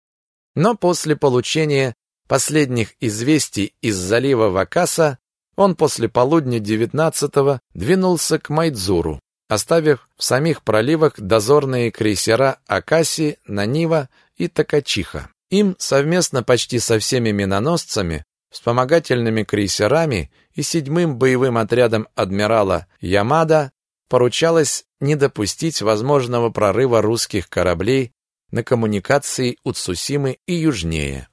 Но после получения последних известий из залива Вакаса он после полудня 19-го двинулся к Майдзуру, оставив в самих проливах дозорные крейсера Акаси, Нанива и Такачиха. Им совместно почти со всеми миноносцами, вспомогательными крейсерами и седьмым боевым отрядом адмирала Ямада поручалось не допустить возможного прорыва русских кораблей на коммуникации у и южнее.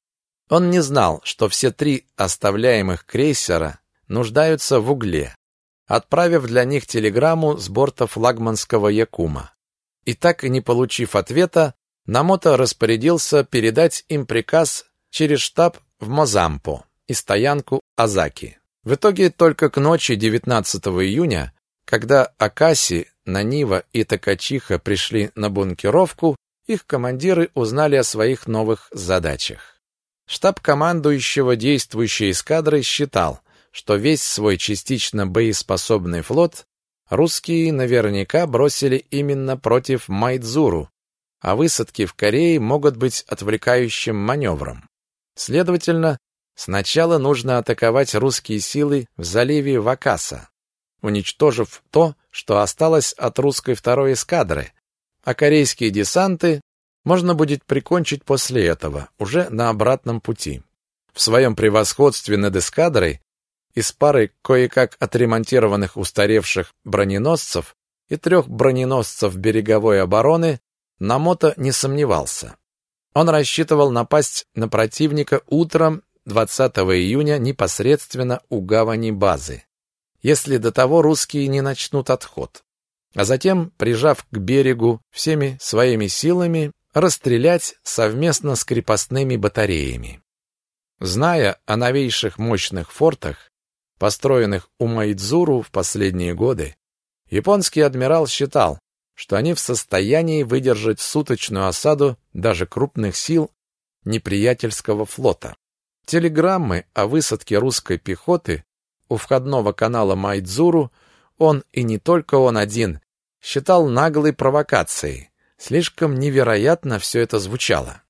Он не знал, что все три оставляемых крейсера нуждаются в угле, отправив для них телеграмму с борта флагманского Якума. И так и не получив ответа, Намото распорядился передать им приказ через штаб в Мозампо и стоянку Азаки. В итоге только к ночи 19 июня, когда Акаси, Нанива и Такачиха пришли на бункеровку, их командиры узнали о своих новых задачах. Штаб командующего действующей эскадрой считал, что весь свой частично боеспособный флот русские наверняка бросили именно против Майдзуру, а высадки в Корее могут быть отвлекающим маневром. Следовательно, сначала нужно атаковать русские силы в заливе Вакаса, уничтожив то, что осталось от русской второй эскадры, а корейские десанты можно будет прикончить после этого, уже на обратном пути. В своем превосходстве над эскадрой из пары кое-как отремонтированных устаревших броненосцев и трех броненосцев береговой обороны Намото не сомневался. Он рассчитывал напасть на противника утром 20 июня непосредственно у гавани базы, если до того русские не начнут отход. А затем, прижав к берегу всеми своими силами, расстрелять совместно с крепостными батареями. Зная о новейших мощных фортах, построенных у Майдзуру в последние годы, японский адмирал считал, что они в состоянии выдержать суточную осаду даже крупных сил неприятельского флота. Телеграммы о высадке русской пехоты у входного канала Майдзуру он и не только он один считал наглой провокацией. Слишком невероятно все это звучало.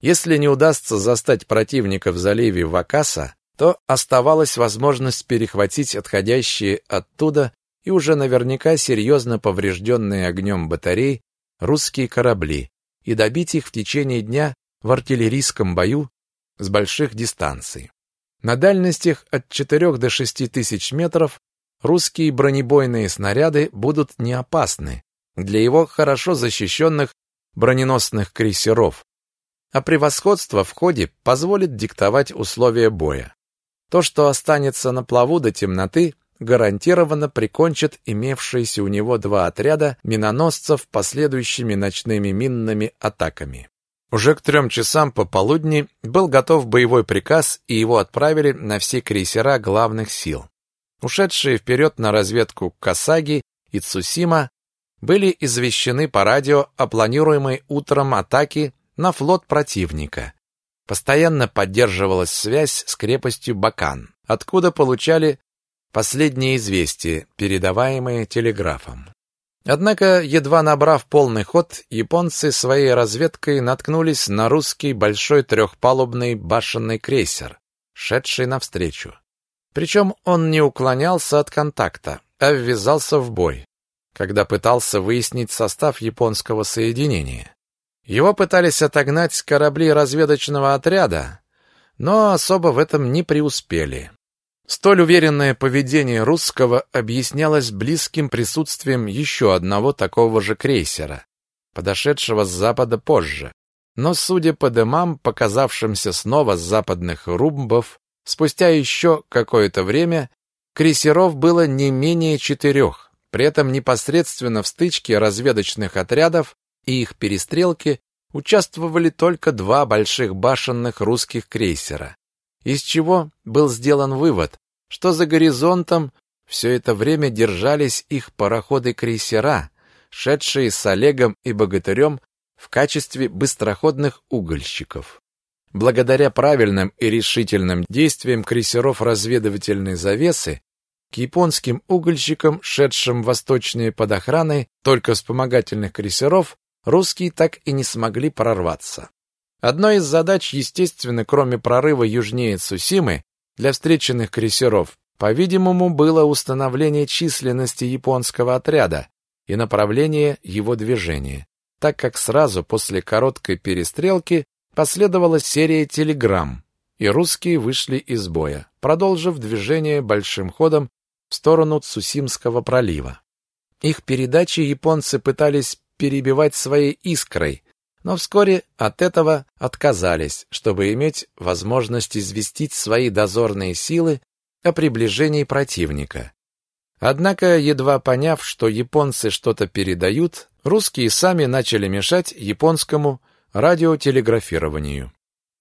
Если не удастся застать противника в заливе Вакаса, то оставалась возможность перехватить отходящие оттуда и уже наверняка серьезно поврежденные огнем батарей русские корабли и добить их в течение дня в артиллерийском бою с больших дистанций. На дальностях от 4 до 6 тысяч метров русские бронебойные снаряды будут не опасны для его хорошо защищенных броненосных крейсеров, а превосходство в ходе позволит диктовать условия боя. То, что останется на плаву до темноты, гарантированно прикончит имевшиеся у него два отряда миноносцев последующими ночными минными атаками. Уже к трем часам пополудни был готов боевой приказ, и его отправили на все крейсера главных сил. Ушедшие вперед на разведку Касаги и Цусима были извещены по радио о планируемой утром атаке на флот противника. Постоянно поддерживалась связь с крепостью Бакан, откуда получали Последние известия, передаваемые телеграфом. Однако, едва набрав полный ход, японцы своей разведкой наткнулись на русский большой трехпалубный башенный крейсер, шедший навстречу. Причем он не уклонялся от контакта, а ввязался в бой, когда пытался выяснить состав японского соединения. Его пытались отогнать корабли разведочного отряда, но особо в этом не преуспели. Столь уверенное поведение русского объяснялось близким присутствием еще одного такого же крейсера, подошедшего с запада позже. Но, судя по дымам, показавшимся снова с западных румбов, спустя еще какое-то время крейсеров было не менее четырех. При этом непосредственно в стычке разведочных отрядов и их перестрелке участвовали только два больших башенных русских крейсера из чего был сделан вывод, что за горизонтом все это время держались их пароходы-крейсера, шедшие с Олегом и Богатырем в качестве быстроходных угольщиков. Благодаря правильным и решительным действиям крейсеров разведывательной завесы, к японским угольщикам, шедшим восточные под охраной только вспомогательных крейсеров, русские так и не смогли прорваться. Одной из задач, естественно, кроме прорыва южнее Цусимы, для встреченных крейсеров, по-видимому, было установление численности японского отряда и направление его движения, так как сразу после короткой перестрелки последовала серия телеграмм, и русские вышли из боя, продолжив движение большим ходом в сторону Цусимского пролива. Их передачи японцы пытались перебивать своей искрой, но вскоре от этого отказались, чтобы иметь возможность известить свои дозорные силы о приближении противника. Однако, едва поняв, что японцы что-то передают, русские сами начали мешать японскому радиотелеграфированию.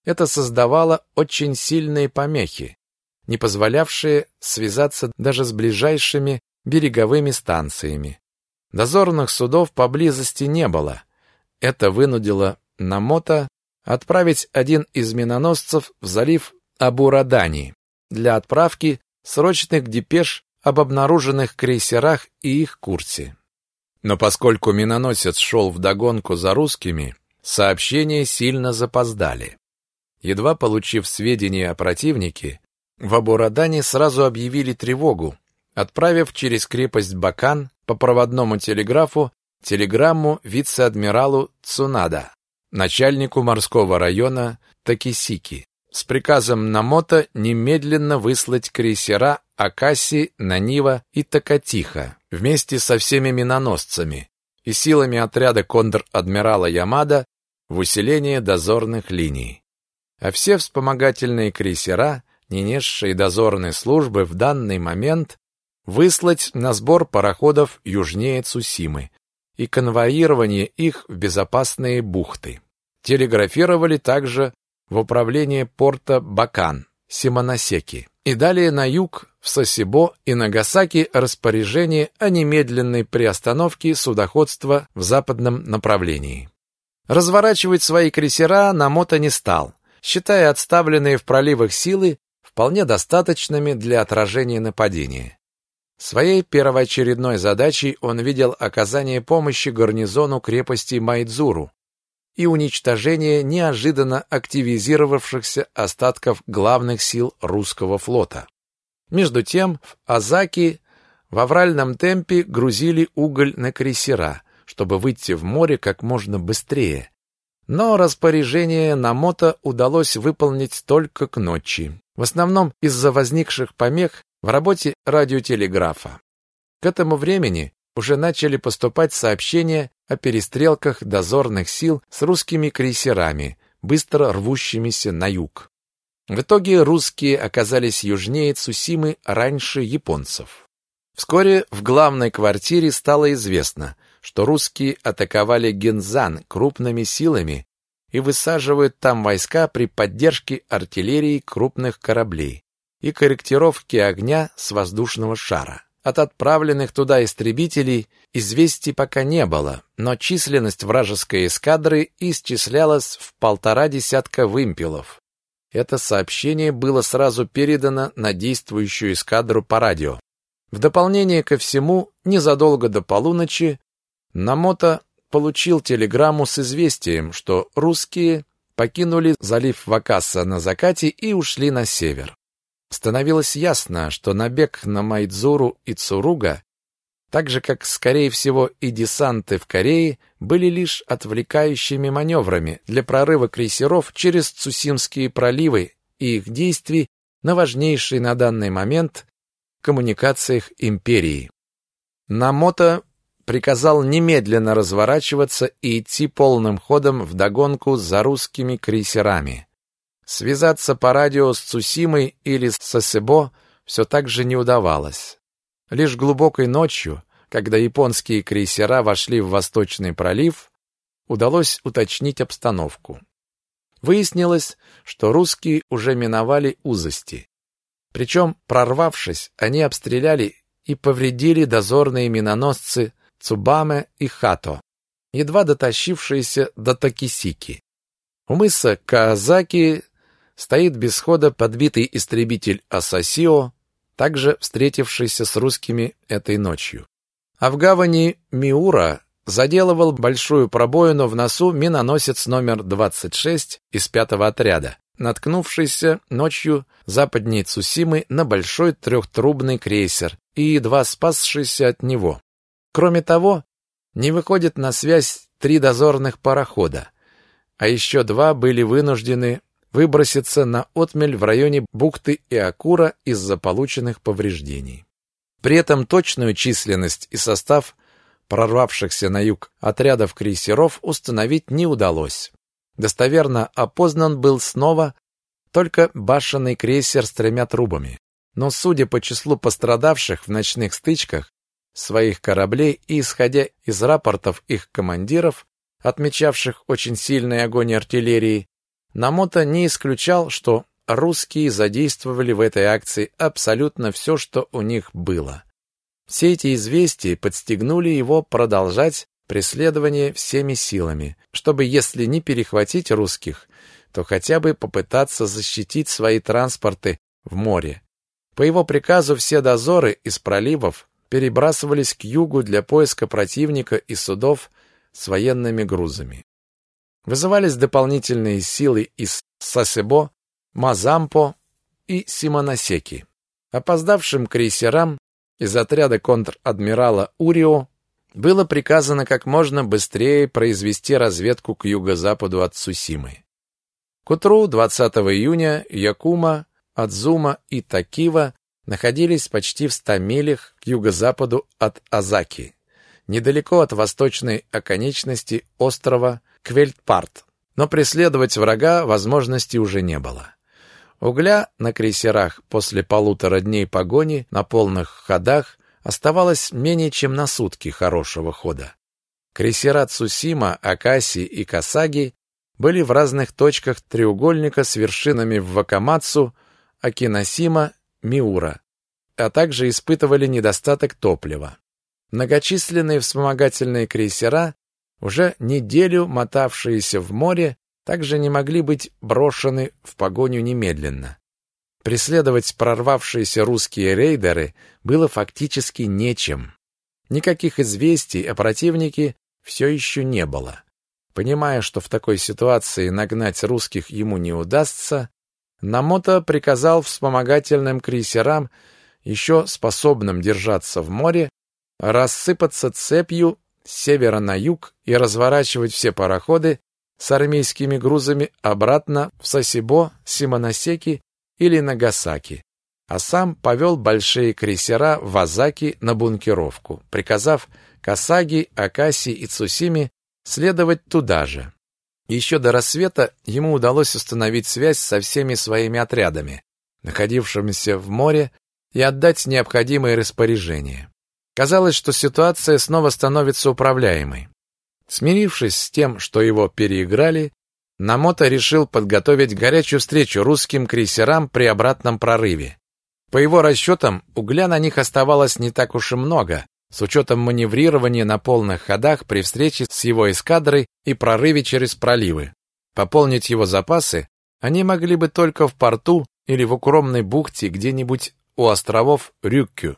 Это создавало очень сильные помехи, не позволявшие связаться даже с ближайшими береговыми станциями. Дозорных судов поблизости не было, это вынудило Намото отправить один из миноносцев в залив Абурадани для отправки срочных депеш об обнаруженных крейсерах и их курсе. Но поскольку миноносец шел вдогонку за русскими, сообщения сильно запоздали. Едва получив сведения о противнике, в Абурадане сразу объявили тревогу, отправив через крепость Бакан по проводному телеграфу телеграмму вице-адмиралу Цунада, начальнику морского района Такисики, с приказом Намото немедленно выслать крейсера Акаси, Нанива и Такатиха вместе со всеми миноносцами и силами отряда контр-адмирала Ямада в усиление дозорных линий. А все вспомогательные крейсера, не несшие дозорной службы в данный момент, выслать на сбор пароходов южнее Цусимы, и конвоирование их в безопасные бухты. Телеграфировали также в управление порта Бакан, Симоносеки, и далее на юг, в Сосибо и Нагасаки распоряжение о немедленной приостановке судоходства в западном направлении. Разворачивать свои крейсера Намото не стал, считая отставленные в проливах силы вполне достаточными для отражения нападения. Своей первоочередной задачей он видел оказание помощи гарнизону крепости Майдзуру и уничтожение неожиданно активизировавшихся остатков главных сил русского флота. Между тем, в Азаки в авральном темпе грузили уголь на крейсера, чтобы выйти в море как можно быстрее. Но распоряжение Намото удалось выполнить только к ночи, в основном из-за возникших помех в работе радиотелеграфа. К этому времени уже начали поступать сообщения о перестрелках дозорных сил с русскими крейсерами, быстро рвущимися на юг. В итоге русские оказались южнее Цусимы раньше японцев. Вскоре в главной квартире стало известно, что русские атаковали Гензан крупными силами и высаживают там войска при поддержке артиллерии крупных кораблей и корректировки огня с воздушного шара. От отправленных туда истребителей известий пока не было, но численность вражеской эскадры исчислялась в полтора десятка вымпелов. Это сообщение было сразу передано на действующую эскадру по радио. В дополнение ко всему, незадолго до полуночи Намото получил телеграмму с известием, что русские покинули залив Вакаса на закате и ушли на север. Становилось ясно, что набег на Майдзуру и Цуруга, так же как, скорее всего, и десанты в Корее, были лишь отвлекающими маневрами для прорыва крейсеров через Цусимские проливы и их действий на важнейшей на данный момент коммуникациях империи. Намото приказал немедленно разворачиваться и идти полным ходом вдогонку за русскими крейсерами. Связаться по радио с Цусимой или с Сосебо все так же не удавалось. Лишь глубокой ночью, когда японские крейсера вошли в Восточный пролив, удалось уточнить обстановку. Выяснилось, что русские уже миновали узости. Причем, прорвавшись, они обстреляли и повредили дозорные миноносцы Цубаме и Хато, едва дотащившиеся до Такисики. У мыса Каазаки стоит без хода подбитый истребитель Асасио, также встретившийся с русскими этой ночью. А в гавани Миура заделывал большую пробоину в носу миноносец номер 26 из пятого отряда, наткнувшийся ночью западнее Цусимы на большой трехтрубный крейсер и едва спасшийся от него. Кроме того, не выходят на связь три дозорных парохода, а еще два были вынуждены выброситься на отмель в районе бухты Иакура из-за полученных повреждений. При этом точную численность и состав прорвавшихся на юг отрядов крейсеров установить не удалось. Достоверно опознан был снова только башенный крейсер с тремя трубами. Но судя по числу пострадавших в ночных стычках своих кораблей и исходя из рапортов их командиров, отмечавших очень сильный огонь артиллерии, Намото не исключал, что русские задействовали в этой акции абсолютно все, что у них было. Все эти известия подстегнули его продолжать преследование всеми силами, чтобы, если не перехватить русских, то хотя бы попытаться защитить свои транспорты в море. По его приказу все дозоры из проливов перебрасывались к югу для поиска противника и судов с военными грузами. Вызывались дополнительные силы из Сасебо, Мазампо и Симоносеки. Опоздавшим крейсерам из отряда контр-адмирала Урио было приказано как можно быстрее произвести разведку к юго-западу от Цусимы. К утру 20 июня Якума, Адзума и Такива находились почти в 100 милях к юго-западу от Азаки, недалеко от восточной оконечности острова Квельтпарт. Но преследовать врага возможности уже не было. Угля на крейсерах после полутора дней погони на полных ходах оставалось менее чем на сутки хорошего хода. Крейсера Цусима, Акаси и Касаги были в разных точках треугольника с вершинами в Вакамацу, Акиносима, Миура, а также испытывали недостаток топлива. Многочисленные вспомогательные крейсера, уже неделю мотавшиеся в море, также не могли быть брошены в погоню немедленно. Преследовать прорвавшиеся русские рейдеры было фактически нечем. Никаких известий о противнике все еще не было. Понимая, что в такой ситуации нагнать русских ему не удастся, Намото приказал вспомогательным крейсерам, еще способным держаться в море, рассыпаться цепью с севера на юг и разворачивать все пароходы с армейскими грузами обратно в Сосибо, Симоносеки или Нагасаки, а сам повел большие крейсера в Азаки на бункеровку, приказав Касаги, Акаси и Цусими следовать туда же. Еще до рассвета ему удалось установить связь со всеми своими отрядами, находившимися в море, и отдать необходимые распоряжения. Казалось, что ситуация снова становится управляемой. Смирившись с тем, что его переиграли, Намото решил подготовить горячую встречу русским крейсерам при обратном прорыве. По его расчетам, угля на них оставалось не так уж и много, с учетом маневрирования на полных ходах при встрече с его эскадрой и прорыве через проливы. Пополнить его запасы они могли бы только в порту или в укромной бухте где-нибудь у островов Рюккю.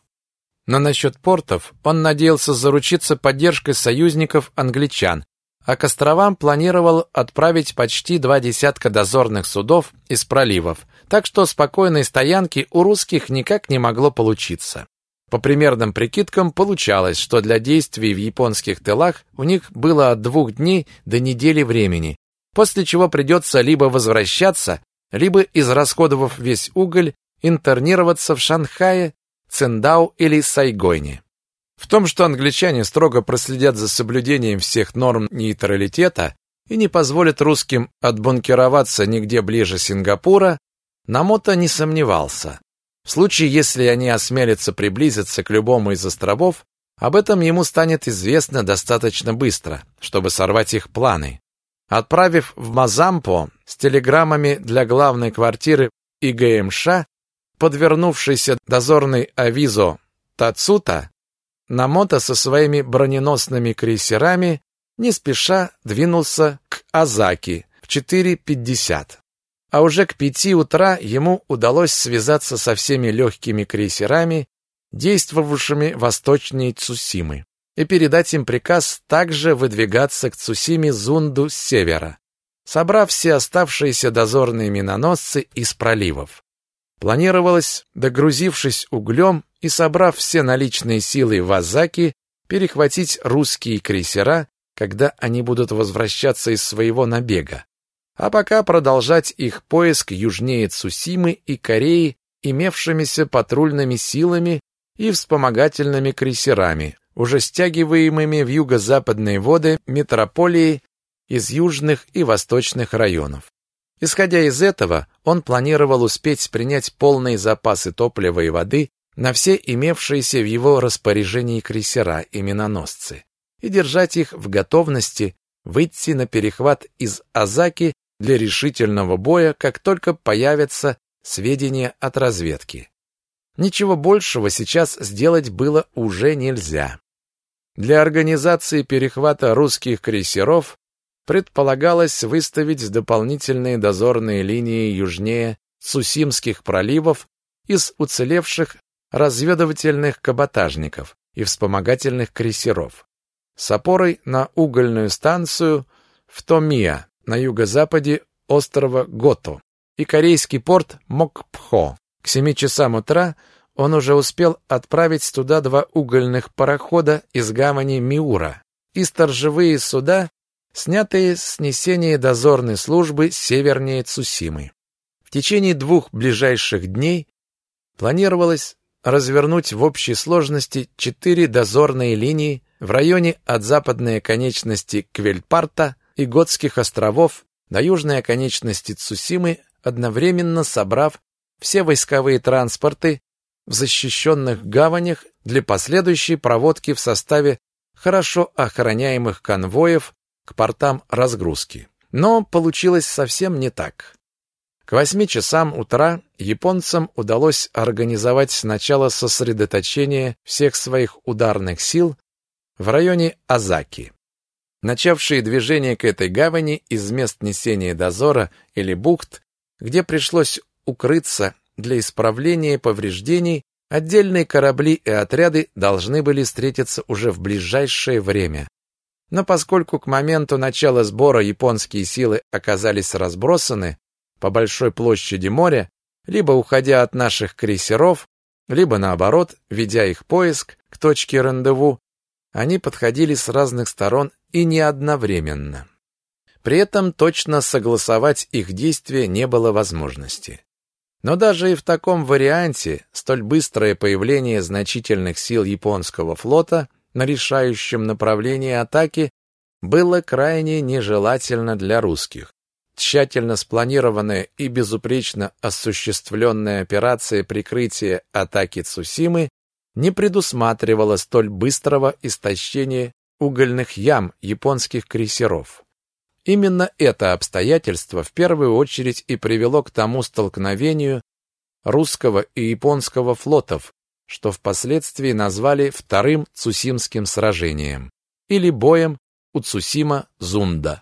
Но насчет портов он надеялся заручиться поддержкой союзников англичан, а к островам планировал отправить почти два десятка дозорных судов из проливов, так что спокойной стоянки у русских никак не могло получиться. По примерным прикидкам получалось, что для действий в японских тылах у них было от двух дней до недели времени, после чего придется либо возвращаться, либо, израсходовав весь уголь, интернироваться в Шанхае, Циндао или Сайгоне. В том, что англичане строго проследят за соблюдением всех норм нейтралитета и не позволят русским отбункероваться нигде ближе Сингапура, Намото не сомневался. В случае, если они осмелятся приблизиться к любому из островов, об этом ему станет известно достаточно быстро, чтобы сорвать их планы. Отправив в Мазампо с телеграммами для главной квартиры ИГМШ подвернувшийся дозорный авизо Тацута, Намото со своими броненосными крейсерами не спеша двинулся к Азаки в 4.50. А уже к пяти утра ему удалось связаться со всеми легкими крейсерами, действовавшими восточнее Цусимы, и передать им приказ также выдвигаться к Цусиме Зунду с севера, собрав все оставшиеся дозорные миноносцы из проливов. Планировалось, догрузившись углем и собрав все наличные силы в Азаки, перехватить русские крейсера, когда они будут возвращаться из своего набега а пока продолжать их поиск южнее Цусимы и Кореи имевшимися патрульными силами и вспомогательными крейсерами, уже стягиваемыми в юго-западные воды метрополии из южных и восточных районов. Исходя из этого, он планировал успеть принять полные запасы топлива и воды на все имевшиеся в его распоряжении крейсера и миноносцы и держать их в готовности выйти на перехват из Азаки для решительного боя, как только появятся сведения от разведки. Ничего большего сейчас сделать было уже нельзя. Для организации перехвата русских крейсеров предполагалось выставить дополнительные дозорные линии южнее Сусимских проливов из уцелевших разведывательных каботажников и вспомогательных крейсеров с опорой на угольную станцию в Томия на юго-западе острова Гото и корейский порт Мокпхо. К семи часам утра он уже успел отправить туда два угольных парохода из гавани Миура и сторожевые суда, снятые с несения дозорной службы севернее Цусимы. В течение двух ближайших дней планировалось развернуть в общей сложности четыре дозорные линии в районе от западной оконечности Квельпарта и Готских островов на южной оконечности Цусимы, одновременно собрав все войсковые транспорты в защищенных гаванях для последующей проводки в составе хорошо охраняемых конвоев к портам разгрузки. Но получилось совсем не так. К восьми часам утра японцам удалось организовать сначала сосредоточение всех своих ударных сил в районе Азаки начавшие движение к этой гавани из мест несения дозора или бухт, где пришлось укрыться для исправления повреждений, отдельные корабли и отряды должны были встретиться уже в ближайшее время. Но поскольку к моменту начала сбора японские силы оказались разбросаны по большой площади моря, либо уходя от наших крейсеров, либо наоборот, ведя их поиск к точке рандеву, они подходили с разных сторон и не одновременно. При этом точно согласовать их действия не было возможности. Но даже и в таком варианте столь быстрое появление значительных сил японского флота на решающем направлении атаки было крайне нежелательно для русских. Тщательно спланированная и безупречно осуществленная операция прикрытия атаки Цусимы не предусматривала столь быстрого истощения угольных ям японских крейсеров. Именно это обстоятельство в первую очередь и привело к тому столкновению русского и японского флотов, что впоследствии назвали Вторым Цусимским сражением или боем у Цусима-Зунда.